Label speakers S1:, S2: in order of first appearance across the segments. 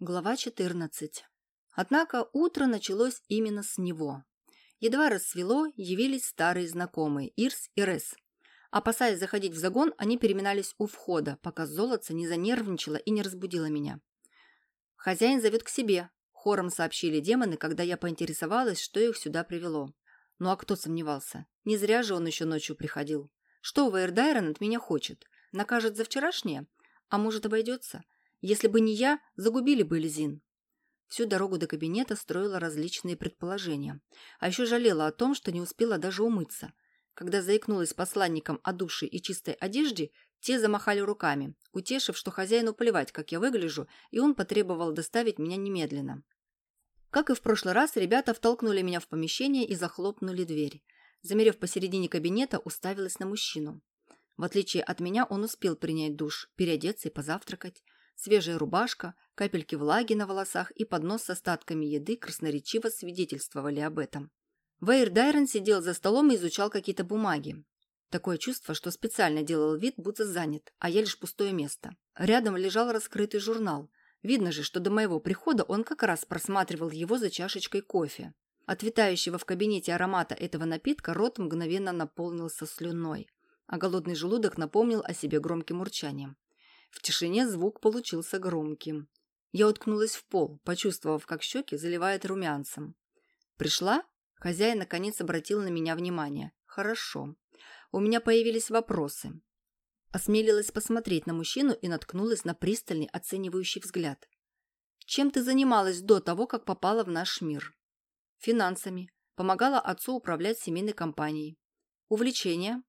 S1: Глава 14. Однако утро началось именно с него. Едва рассвело, явились старые знакомые Ирс и Рес. Опасаясь заходить в загон, они переминались у входа, пока золотце не занервничало и не разбудило меня. «Хозяин зовет к себе», – хором сообщили демоны, когда я поинтересовалась, что их сюда привело. Ну а кто сомневался? Не зря же он еще ночью приходил. Что Вейрдайрон от меня хочет? Накажет за вчерашнее? А может, обойдется? Если бы не я, загубили бы Эльзин. Всю дорогу до кабинета строила различные предположения. А еще жалела о том, что не успела даже умыться. Когда заикнулась посланникам о душе и чистой одежде, те замахали руками, утешив, что хозяину плевать, как я выгляжу, и он потребовал доставить меня немедленно. Как и в прошлый раз, ребята втолкнули меня в помещение и захлопнули дверь. Замерев посередине кабинета, уставилась на мужчину. В отличие от меня, он успел принять душ, переодеться и позавтракать. Свежая рубашка, капельки влаги на волосах и поднос с остатками еды красноречиво свидетельствовали об этом. Вейр Дайрон сидел за столом и изучал какие-то бумаги. Такое чувство, что специально делал вид, будто занят, а я лишь пустое место. Рядом лежал раскрытый журнал. Видно же, что до моего прихода он как раз просматривал его за чашечкой кофе. От витающего в кабинете аромата этого напитка рот мгновенно наполнился слюной, а голодный желудок напомнил о себе громким урчанием. В тишине звук получился громким. Я уткнулась в пол, почувствовав, как щеки заливает румянцем. «Пришла?» Хозяин наконец обратил на меня внимание. «Хорошо. У меня появились вопросы». Осмелилась посмотреть на мужчину и наткнулась на пристальный оценивающий взгляд. «Чем ты занималась до того, как попала в наш мир?» «Финансами. Помогала отцу управлять семейной компанией. Увлечения?»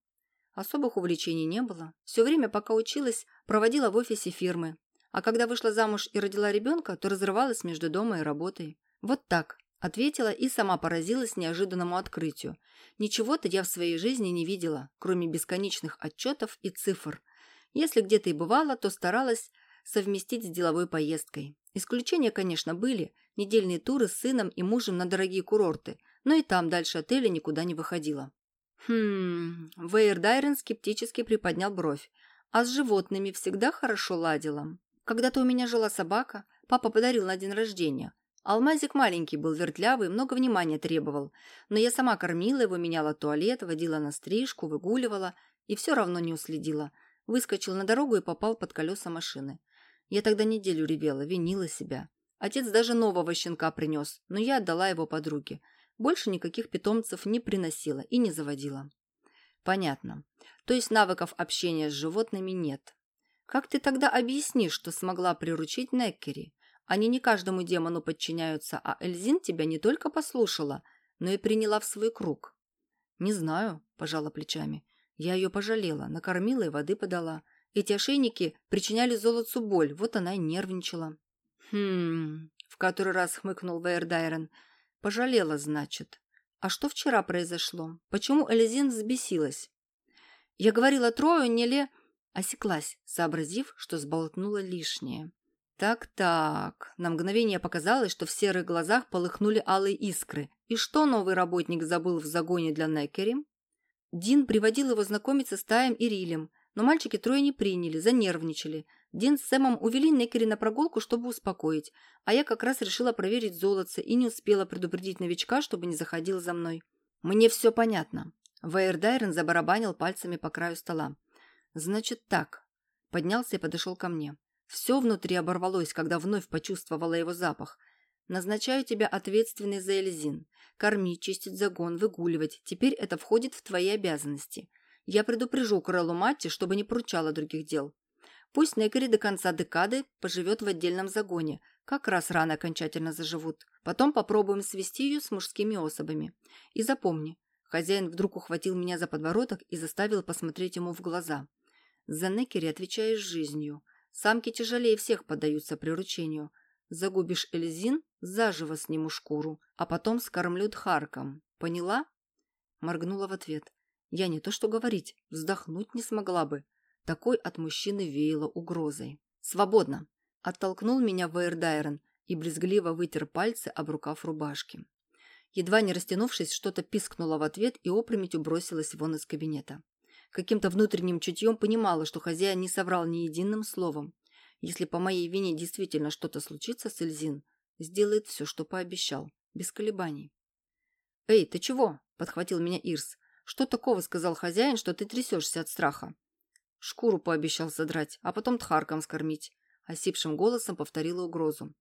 S1: Особых увлечений не было. Все время, пока училась, проводила в офисе фирмы. А когда вышла замуж и родила ребенка, то разрывалась между домом и работой. Вот так, ответила и сама поразилась неожиданному открытию. Ничего-то я в своей жизни не видела, кроме бесконечных отчетов и цифр. Если где-то и бывало, то старалась совместить с деловой поездкой. Исключения, конечно, были. Недельные туры с сыном и мужем на дорогие курорты. Но и там дальше отеля никуда не выходила. Хм, Вейердайрен скептически приподнял бровь. А с животными всегда хорошо ладила. Когда-то у меня жила собака, папа подарил на день рождения. Алмазик маленький был, вертлявый, много внимания требовал. Но я сама кормила его, меняла туалет, водила на стрижку, выгуливала и все равно не уследила. Выскочил на дорогу и попал под колеса машины. Я тогда неделю ревела, винила себя. Отец даже нового щенка принес, но я отдала его подруге. Больше никаких питомцев не приносила и не заводила. Понятно. То есть навыков общения с животными нет. Как ты тогда объяснишь, что смогла приручить Неккери? Они не каждому демону подчиняются, а Эльзин тебя не только послушала, но и приняла в свой круг. Не знаю, пожала плечами. Я ее пожалела, накормила и воды подала. Эти ошейники причиняли золотцу боль, вот она и нервничала. Хм, в который раз хмыкнул Вейердайрен. Пожалела, значит. А что вчера произошло? Почему Элизин взбесилась? Я говорила Трою, не ли... Осеклась, сообразив, что сболтнула лишнее. Так-так, на мгновение показалось, что в серых глазах полыхнули алые искры. И что новый работник забыл в загоне для Некери? Дин приводил его знакомиться с Таем и Рилем, но мальчики трое не приняли, занервничали. Дин с Сэмом увели Некери на прогулку, чтобы успокоить, а я как раз решила проверить золотце и не успела предупредить новичка, чтобы не заходил за мной. Мне все понятно. Вейердайрен забарабанил пальцами по краю стола. Значит так. Поднялся и подошел ко мне. Все внутри оборвалось, когда вновь почувствовала его запах. Назначаю тебя ответственной за Эльзин. Кормить, чистить загон, выгуливать. Теперь это входит в твои обязанности. Я предупрежу Крэллу Матти, чтобы не поручала других дел. Пусть Некери до конца декады поживет в отдельном загоне. Как раз рано окончательно заживут. Потом попробуем свести ее с мужскими особами. И запомни, хозяин вдруг ухватил меня за подбородок и заставил посмотреть ему в глаза. За Некери отвечаешь жизнью. Самки тяжелее всех поддаются приручению. Загубишь Эльзин, заживо сниму шкуру, а потом скормлю Дхарком. Поняла? Моргнула в ответ. Я не то что говорить, вздохнуть не смогла бы. Такой от мужчины веяло угрозой. «Свободно!» – оттолкнул меня Вейердайрон и брезгливо вытер пальцы об рукав рубашки. Едва не растянувшись, что-то пискнуло в ответ и опрометью бросилась вон из кабинета. Каким-то внутренним чутьем понимала, что хозяин не соврал ни единым словом. Если по моей вине действительно что-то случится с Эльзин, сделает все, что пообещал, без колебаний. «Эй, ты чего?» – подхватил меня Ирс. «Что такого?» – сказал хозяин, что ты трясешься от страха. Шкуру пообещал содрать, а потом тхарком скормить. Осипшим голосом повторила угрозу.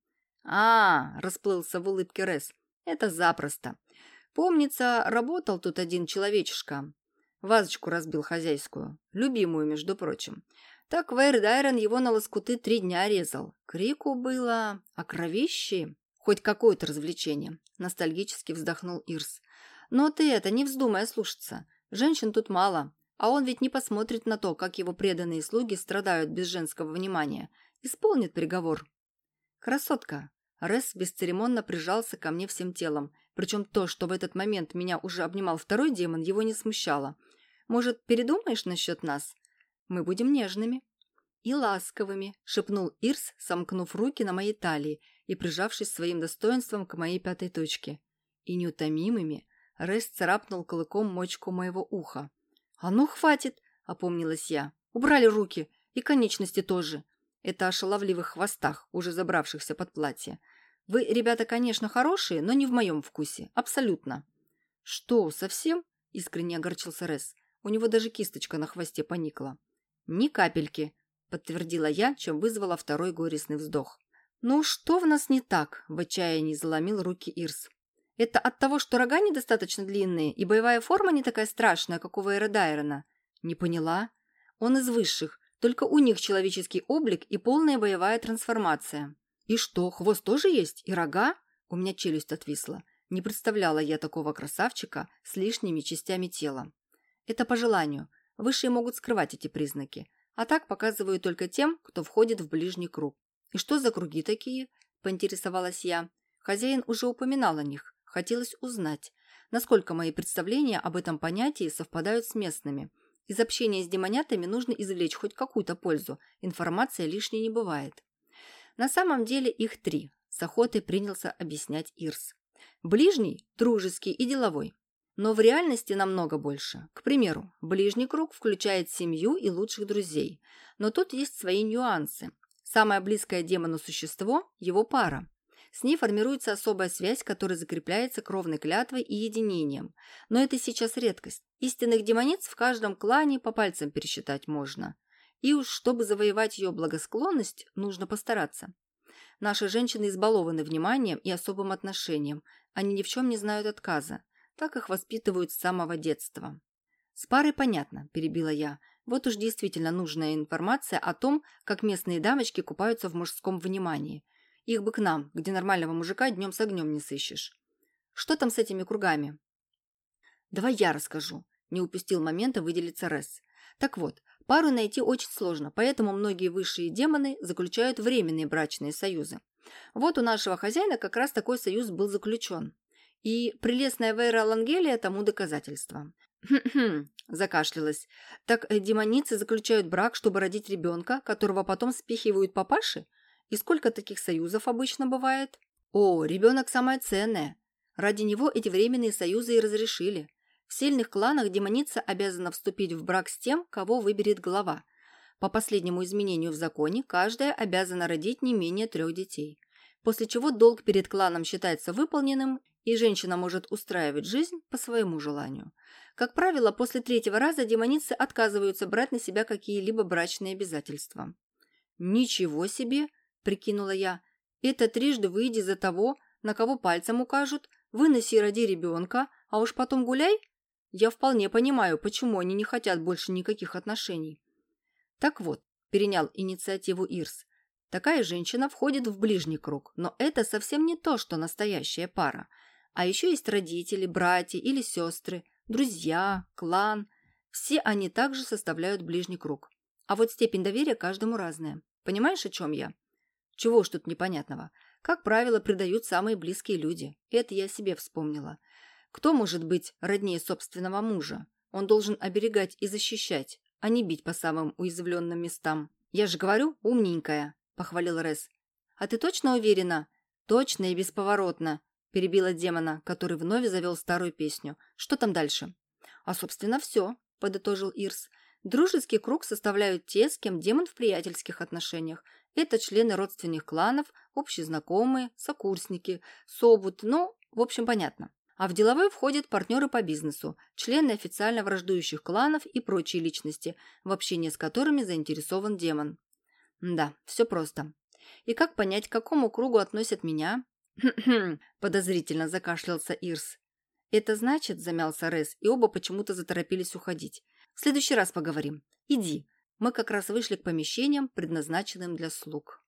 S1: а, расплылся в улыбке Рес. «Это запросто. Помнится, работал тут один человечишка. Вазочку разбил хозяйскую. Любимую, между прочим. Так Вейрдайрон его на лоскуты три дня резал. Крику было, а кровищи... Хоть какое-то развлечение. Ностальгически вздохнул Ирс. Но ты это, не вздумай слушаться. Женщин тут мало. А он ведь не посмотрит на то, как его преданные слуги страдают без женского внимания. Исполнит приговор. Красотка. Рес бесцеремонно прижался ко мне всем телом. Причем то, что в этот момент меня уже обнимал второй демон, его не смущало. Может, передумаешь насчет нас? Мы будем нежными и ласковыми, шепнул Ирс, сомкнув руки на моей талии и прижавшись своим достоинством к моей пятой точке. И неутомимыми Рес царапнул клыком мочку моего уха. «А ну, хватит!» — опомнилась я. «Убрали руки. И конечности тоже. Это о шаловливых хвостах, уже забравшихся под платье. Вы, ребята, конечно, хорошие, но не в моем вкусе. Абсолютно». «Что, совсем?» — искренне огорчился Рес. У него даже кисточка на хвосте поникла. «Ни капельки», — подтвердила я, чем вызвала второй горестный вздох. «Ну, что в нас не так?» — в отчаянии заломил руки Ирс. «Это от того, что рога недостаточно длинные, и боевая форма не такая страшная, как у Вейра Дайрона?» «Не поняла. Он из высших, только у них человеческий облик и полная боевая трансформация». «И что, хвост тоже есть? И рога?» У меня челюсть отвисла. Не представляла я такого красавчика с лишними частями тела. Это по желанию. Высшие могут скрывать эти признаки. А так показываю только тем, кто входит в ближний круг. «И что за круги такие?» – поинтересовалась я. Хозяин уже упоминал о них. Хотелось узнать, насколько мои представления об этом понятии совпадают с местными. Из общения с демонятами нужно извлечь хоть какую-то пользу. Информация лишней не бывает. На самом деле их три. С охотой принялся объяснять Ирс. Ближний – дружеский и деловой. Но в реальности намного больше. К примеру, ближний круг включает семью и лучших друзей. Но тут есть свои нюансы. Самое близкое демону существо – его пара. С ней формируется особая связь, которая закрепляется кровной клятвой и единением. Но это сейчас редкость. Истинных демониц в каждом клане по пальцам пересчитать можно. И уж чтобы завоевать ее благосклонность, нужно постараться. Наши женщины избалованы вниманием и особым отношением. Они ни в чем не знают отказа. Так их воспитывают с самого детства. С парой понятно, перебила я. Вот уж действительно нужная информация о том, как местные дамочки купаются в мужском внимании. Их бы к нам, где нормального мужика днем с огнем не сыщешь. Что там с этими кругами? Давай я расскажу. Не упустил момента выделиться Рес. Так вот, пару найти очень сложно, поэтому многие высшие демоны заключают временные брачные союзы. Вот у нашего хозяина как раз такой союз был заключен. И прелестная Вейра Лангелия тому доказательство. «Хм-хм», – закашлялась. «Так демоницы заключают брак, чтобы родить ребенка, которого потом спихивают папаши? И сколько таких союзов обычно бывает?» «О, ребенок самое ценное. Ради него эти временные союзы и разрешили. В сильных кланах демоница обязана вступить в брак с тем, кого выберет глава. По последнему изменению в законе, каждая обязана родить не менее трех детей. После чего долг перед кланом считается выполненным, и женщина может устраивать жизнь по своему желанию. Как правило, после третьего раза демоницы отказываются брать на себя какие-либо брачные обязательства. «Ничего себе!» – прикинула я. «Это трижды выйди за того, на кого пальцем укажут, выноси и роди ребенка, а уж потом гуляй?» Я вполне понимаю, почему они не хотят больше никаких отношений. Так вот, перенял инициативу Ирс. Такая женщина входит в ближний круг, но это совсем не то, что настоящая пара – а еще есть родители, братья или сестры, друзья, клан. Все они также составляют ближний круг. А вот степень доверия каждому разная. Понимаешь, о чем я? Чего уж тут непонятного. Как правило, предают самые близкие люди. Это я себе вспомнила. Кто может быть роднее собственного мужа? Он должен оберегать и защищать, а не бить по самым уязвленным местам. Я же говорю, умненькая, похвалил Рес. А ты точно уверена? Точно и бесповоротно перебила демона, который вновь завел старую песню. Что там дальше? А, собственно, все, подытожил Ирс. Дружеский круг составляют те, с кем демон в приятельских отношениях. Это члены родственных кланов, общие знакомые, сокурсники, собут, ну, в общем, понятно. А в деловой входят партнеры по бизнесу, члены официально враждующих кланов и прочие личности, в общении с которыми заинтересован демон. Да, все просто. И как понять, к какому кругу относят меня? подозрительно закашлялся Ирс. Это значит, замялся Рес, и оба почему-то заторопились уходить. В следующий раз поговорим. Иди. Мы как раз вышли к помещениям, предназначенным для слуг.